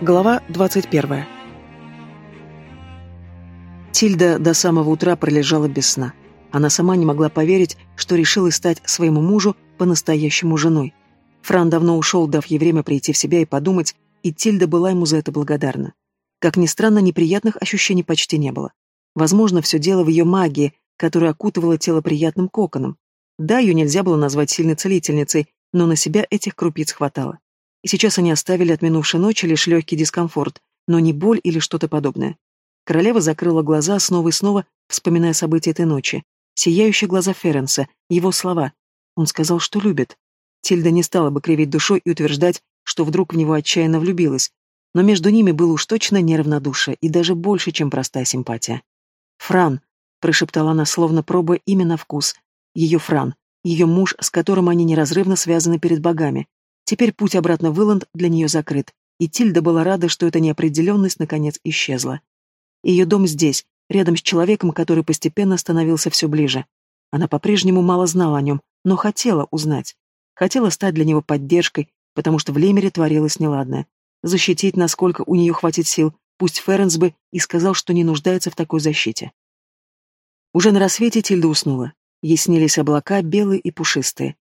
Глава 21. Тильда до самого утра пролежала без сна. Она сама не могла поверить, что решила стать своему мужу по-настоящему женой. Фран давно ушел, дав ей время прийти в себя и подумать, и Тильда была ему за это благодарна. Как ни странно, неприятных ощущений почти не было. Возможно, все дело в ее магии, которая окутывала тело приятным коконом. Да, ее нельзя было назвать сильной целительницей, но на себя этих крупиц хватало. И сейчас они оставили от минувшей ночи лишь легкий дискомфорт, но не боль или что-то подобное. Королева закрыла глаза, снова и снова вспоминая события этой ночи. Сияющие глаза Ференса, его слова. Он сказал, что любит. Тильда не стала бы кривить душой и утверждать, что вдруг в него отчаянно влюбилась. Но между ними было уж точно неравнодушие и даже больше, чем простая симпатия. «Фран», — прошептала она, словно пробуя именно вкус. Ее Фран, ее муж, с которым они неразрывно связаны перед богами. Теперь путь обратно в Иланд для нее закрыт, и Тильда была рада, что эта неопределенность наконец исчезла. Ее дом здесь, рядом с человеком, который постепенно становился все ближе. Она по-прежнему мало знала о нем, но хотела узнать. Хотела стать для него поддержкой, потому что в Лемере творилось неладное. Защитить, насколько у нее хватит сил, пусть Ференс бы и сказал, что не нуждается в такой защите. Уже на рассвете Тильда уснула. Ей снились облака, белые и пушистые.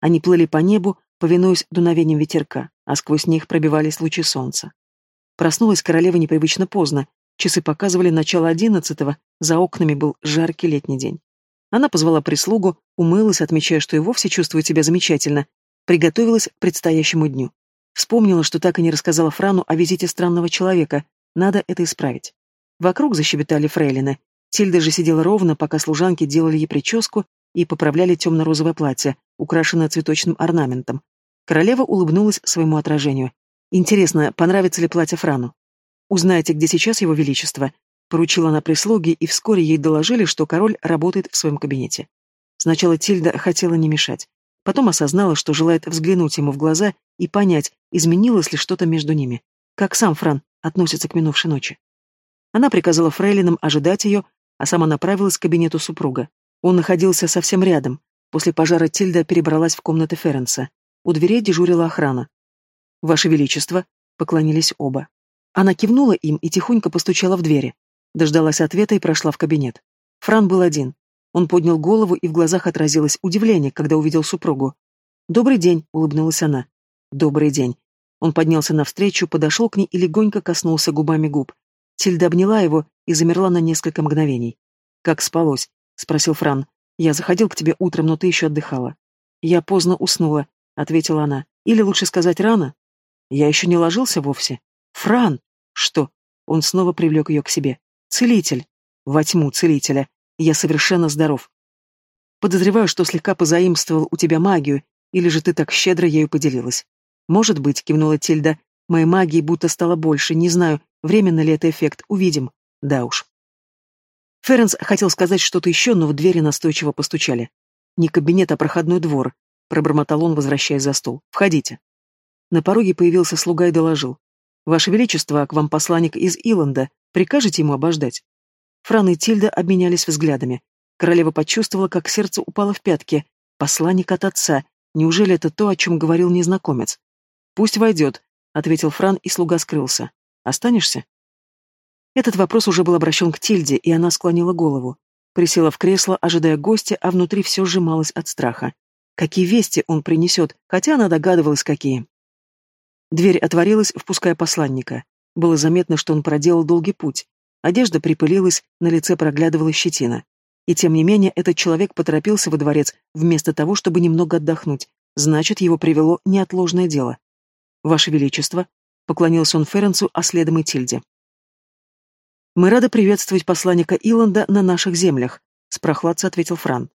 Они плыли по небу, повинуясь дуновением ветерка, а сквозь них пробивались лучи солнца. Проснулась королева непривычно поздно, часы показывали начало одиннадцатого, за окнами был жаркий летний день. Она позвала прислугу, умылась, отмечая, что и вовсе чувствует себя замечательно, приготовилась к предстоящему дню. Вспомнила, что так и не рассказала Франу о визите странного человека, надо это исправить. Вокруг защебетали фрейлины. Тильда же сидела ровно, пока служанки делали ей прическу и поправляли темно-розовое платье, украшенное цветочным орнаментом. Королева улыбнулась своему отражению. «Интересно, понравится ли платье Франу?» «Узнайте, где сейчас его величество», — поручила она прислуге, и вскоре ей доложили, что король работает в своем кабинете. Сначала Тильда хотела не мешать. Потом осознала, что желает взглянуть ему в глаза и понять, изменилось ли что-то между ними. Как сам Фран относится к минувшей ночи. Она приказала фрейлинам ожидать ее, а сама направилась к кабинету супруга. Он находился совсем рядом. После пожара Тильда перебралась в комнаты Ференса. У дверей дежурила охрана. «Ваше Величество», — поклонились оба. Она кивнула им и тихонько постучала в двери. Дождалась ответа и прошла в кабинет. Фран был один. Он поднял голову, и в глазах отразилось удивление, когда увидел супругу. «Добрый день», — улыбнулась она. «Добрый день». Он поднялся навстречу, подошел к ней и легонько коснулся губами губ. Тильда обняла его и замерла на несколько мгновений. «Как спалось?» — спросил Фран. «Я заходил к тебе утром, но ты еще отдыхала». «Я поздно уснула», — ответила она. «Или лучше сказать рано?» «Я еще не ложился вовсе». «Фран!» «Что?» Он снова привлек ее к себе. «Целитель!» «Во тьму целителя! Я совершенно здоров!» «Подозреваю, что слегка позаимствовал у тебя магию, или же ты так щедро ею поделилась?» «Может быть», — кивнула Тильда. «Моей магии будто стало больше, не знаю, временно ли это эффект, увидим. Да уж». Ференс хотел сказать что-то еще, но в двери настойчиво постучали. «Не кабинет, а проходной двор», — пробормотал он, возвращаясь за стол. «Входите». На пороге появился слуга и доложил. «Ваше Величество, к вам посланник из Иланда. Прикажете ему обождать?» Фран и Тильда обменялись взглядами. Королева почувствовала, как сердце упало в пятки. «Посланник от отца. Неужели это то, о чем говорил незнакомец?» «Пусть войдет», — ответил Фран, и слуга скрылся. «Останешься?» Этот вопрос уже был обращен к Тильде, и она склонила голову. Присела в кресло, ожидая гостя, а внутри все сжималось от страха. Какие вести он принесет, хотя она догадывалась, какие. Дверь отворилась, впуская посланника. Было заметно, что он проделал долгий путь. Одежда припылилась, на лице проглядывала щетина. И тем не менее, этот человек поторопился во дворец, вместо того, чтобы немного отдохнуть. Значит, его привело неотложное дело. «Ваше Величество», — поклонился он Ференцу, а следом и Тильде. «Мы рады приветствовать посланника Иланда на наших землях», — с ответил Фран.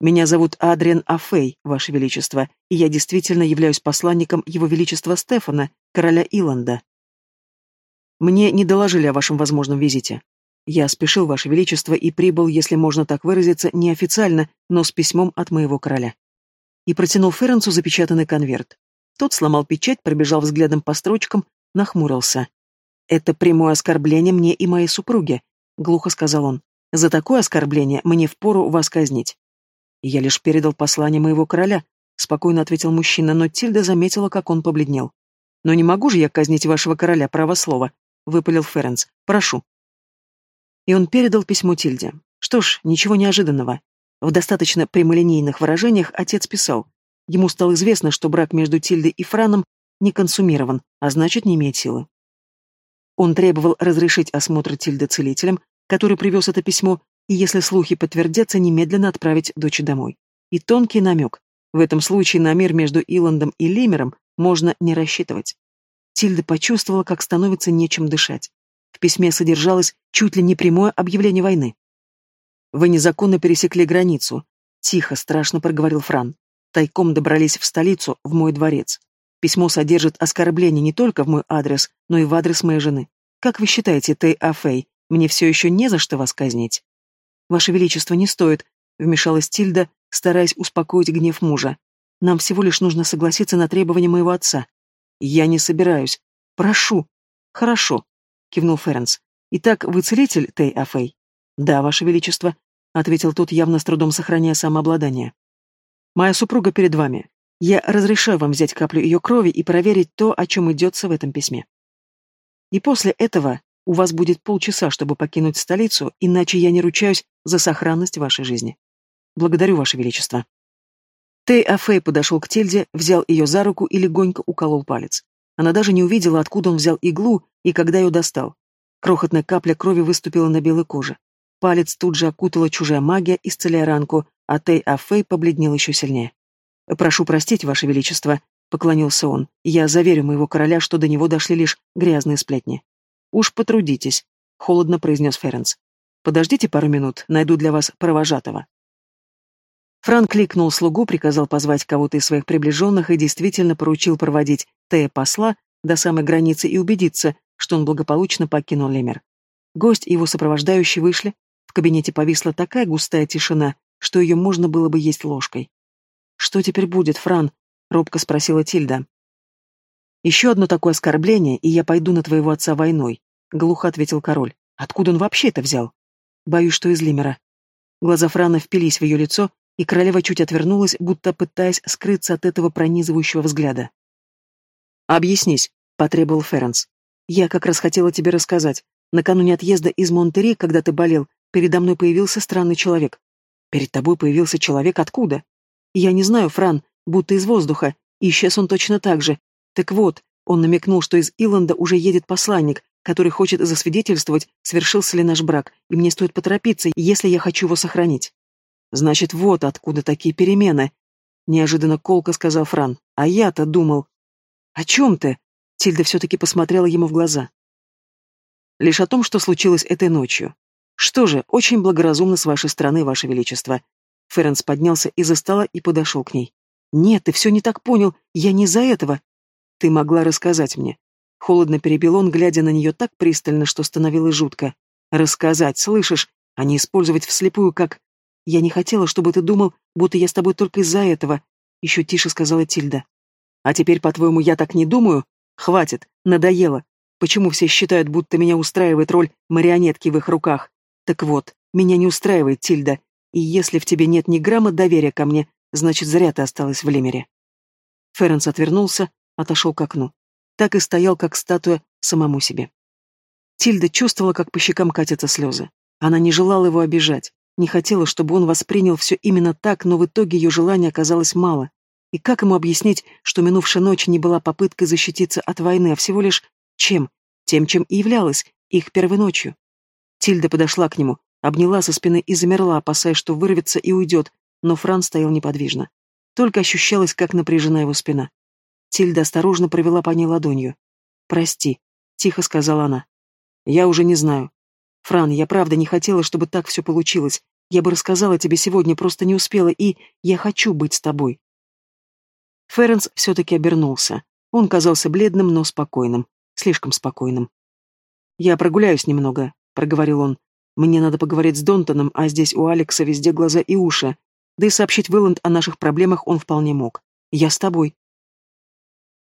«Меня зовут Адриан Афей, Ваше Величество, и я действительно являюсь посланником Его Величества Стефана, короля Иланда. Мне не доложили о вашем возможном визите. Я спешил, Ваше Величество, и прибыл, если можно так выразиться, неофициально, но с письмом от моего короля». И протянул Ференцу запечатанный конверт. Тот сломал печать, пробежал взглядом по строчкам, нахмурился. «Это прямое оскорбление мне и моей супруге», — глухо сказал он. «За такое оскорбление мне впору вас казнить». «Я лишь передал послание моего короля», — спокойно ответил мужчина, но Тильда заметила, как он побледнел. Но не могу же я казнить вашего короля, право слова, выпалил Ференс. Прошу. И он передал письмо Тильде. Что ж, ничего неожиданного. В достаточно прямолинейных выражениях отец писал. Ему стало известно, что брак между Тильдой и Франом не консумирован, а значит, не имеет силы. Он требовал разрешить осмотр Тильды целителем, который привез это письмо, и, если слухи подтвердятся, немедленно отправить дочь домой. И тонкий намек. В этом случае на мир между Иландом и Лимером можно не рассчитывать. Тильда почувствовала, как становится нечем дышать. В письме содержалось чуть ли не прямое объявление войны. «Вы незаконно пересекли границу», — тихо, страшно проговорил Фран. «Тайком добрались в столицу, в мой дворец. Письмо содержит оскорбление не только в мой адрес, но и в адрес моей жены. Как вы считаете, Тэй Афей, мне все еще не за что вас казнить?» «Ваше Величество, не стоит», — вмешалась Тильда, стараясь успокоить гнев мужа. «Нам всего лишь нужно согласиться на требования моего отца». «Я не собираюсь. Прошу». «Хорошо», — кивнул Ференс. «Итак, вы целитель, Тэй Афей?» «Да, Ваше Величество», — ответил тот, явно с трудом сохраняя самообладание. «Моя супруга перед вами. Я разрешаю вам взять каплю ее крови и проверить то, о чем идется в этом письме. И после этого у вас будет полчаса, чтобы покинуть столицу, иначе я не ручаюсь за сохранность вашей жизни. Благодарю, Ваше Величество». Тей Афей подошел к Тельде, взял ее за руку и легонько уколол палец. Она даже не увидела, откуда он взял иглу и когда ее достал. Крохотная капля крови выступила на белой коже. Палец тут же окутала чужая магия, исцеляя ранку, а Тей Афей побледнел еще сильнее. «Прошу простить, Ваше Величество», — поклонился он. «Я заверю моего короля, что до него дошли лишь грязные сплетни». «Уж потрудитесь», — холодно произнес Ференс. «Подождите пару минут, найду для вас провожатого». Франк кликнул слугу, приказал позвать кого-то из своих приближенных и действительно поручил проводить Тея посла до самой границы и убедиться, что он благополучно покинул Лемер. Гость и его сопровождающий вышли, в кабинете повисла такая густая тишина, что ее можно было бы есть ложкой. «Что теперь будет, Фран?» — робко спросила Тильда. «Еще одно такое оскорбление, и я пойду на твоего отца войной», — глухо ответил король. «Откуда он вообще это взял?» «Боюсь, что из Лимера». Глаза Франа впились в ее лицо, и королева чуть отвернулась, будто пытаясь скрыться от этого пронизывающего взгляда. «Объяснись», — потребовал Ференс. «Я как раз хотела тебе рассказать. Накануне отъезда из Монтери, когда ты болел, передо мной появился странный человек». «Перед тобой появился человек откуда?» Я не знаю, Фран, будто из воздуха, и исчез он точно так же. Так вот, он намекнул, что из Иланда уже едет посланник, который хочет засвидетельствовать, свершился ли наш брак, и мне стоит поторопиться, если я хочу его сохранить. Значит, вот откуда такие перемены. Неожиданно колко сказал Фран. А я-то думал. О чем ты? Тильда все-таки посмотрела ему в глаза. Лишь о том, что случилось этой ночью. Что же, очень благоразумно с вашей стороны, ваше величество. Ференс поднялся из-за стола и подошел к ней. «Нет, ты все не так понял. Я не из-за этого. Ты могла рассказать мне». Холодно перебил он, глядя на нее так пристально, что становилось жутко. «Рассказать, слышишь, а не использовать вслепую, как...» «Я не хотела, чтобы ты думал, будто я с тобой только из-за этого», — еще тише сказала Тильда. «А теперь, по-твоему, я так не думаю? Хватит, надоело. Почему все считают, будто меня устраивает роль марионетки в их руках? Так вот, меня не устраивает Тильда, и если в тебе нет ни грамма доверия ко мне, значит, зря ты осталась в Лемере. Ференс отвернулся, отошел к окну. Так и стоял, как статуя, самому себе. Тильда чувствовала, как по щекам катятся слезы. Она не желала его обижать, не хотела, чтобы он воспринял все именно так, но в итоге ее желания оказалось мало. И как ему объяснить, что минувшая ночь не была попыткой защититься от войны, а всего лишь чем? Тем, чем и являлась, их первой ночью. Тильда подошла к нему, Обняла со спины и замерла, опасаясь, что вырвется и уйдет, но Фран стоял неподвижно. Только ощущалось, как напряжена его спина. Тильда осторожно провела по ней ладонью. «Прости», — тихо сказала она. «Я уже не знаю. Фран, я правда не хотела, чтобы так все получилось. Я бы рассказала тебе сегодня, просто не успела, и я хочу быть с тобой». Ференс все-таки обернулся. Он казался бледным, но спокойным. Слишком спокойным. «Я прогуляюсь немного», — проговорил он. Мне надо поговорить с Донтоном, а здесь у Алекса везде глаза и уши. Да и сообщить Вэланд о наших проблемах он вполне мог. Я с тобой.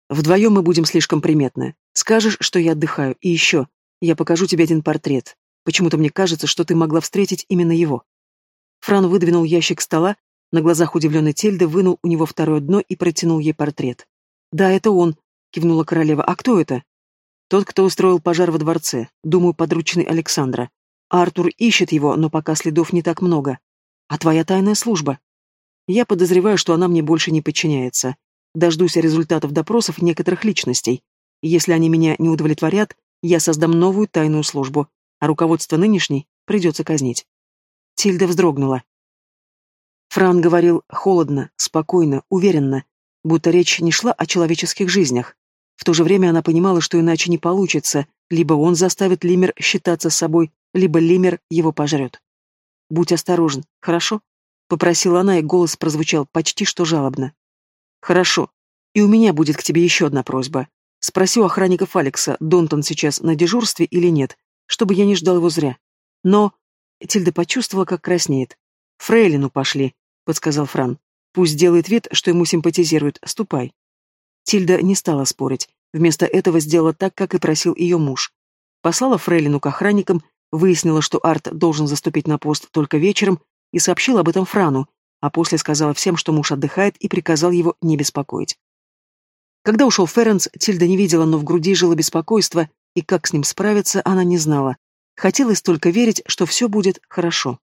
Вдвоем мы будем слишком приметны. Скажешь, что я отдыхаю, и еще. Я покажу тебе один портрет. Почему-то мне кажется, что ты могла встретить именно его. Фран выдвинул ящик стола, на глазах удивленной Тельды вынул у него второе дно и протянул ей портрет. «Да, это он», — кивнула королева. «А кто это?» «Тот, кто устроил пожар во дворце. Думаю, подручный Александра. Артур ищет его, но пока следов не так много. А твоя тайная служба?» «Я подозреваю, что она мне больше не подчиняется. Дождусь результатов допросов некоторых личностей. Если они меня не удовлетворят, я создам новую тайную службу, а руководство нынешней придется казнить». Тильда вздрогнула. Фран говорил холодно, спокойно, уверенно, будто речь не шла о человеческих жизнях. В то же время она понимала, что иначе не получится, либо он заставит Лимер считаться собой, либо Лимер его пожрет. «Будь осторожен, хорошо?» — попросила она, и голос прозвучал почти что жалобно. «Хорошо. И у меня будет к тебе еще одна просьба. Спроси у охранников Алекса, Донтон сейчас на дежурстве или нет, чтобы я не ждал его зря. Но...» Тильда почувствовала, как краснеет. «Фрейлину пошли», — подсказал Фран. «Пусть делает вид, что ему симпатизирует. Ступай». Тильда не стала спорить. Вместо этого сделала так, как и просил ее муж. Послала Фрейлину к охранникам, выяснила, что Арт должен заступить на пост только вечером, и сообщила об этом Франу, а после сказала всем, что муж отдыхает, и приказал его не беспокоить. Когда ушел Ференс, Тильда не видела, но в груди жило беспокойство, и как с ним справиться, она не знала. Хотелось только верить, что все будет хорошо.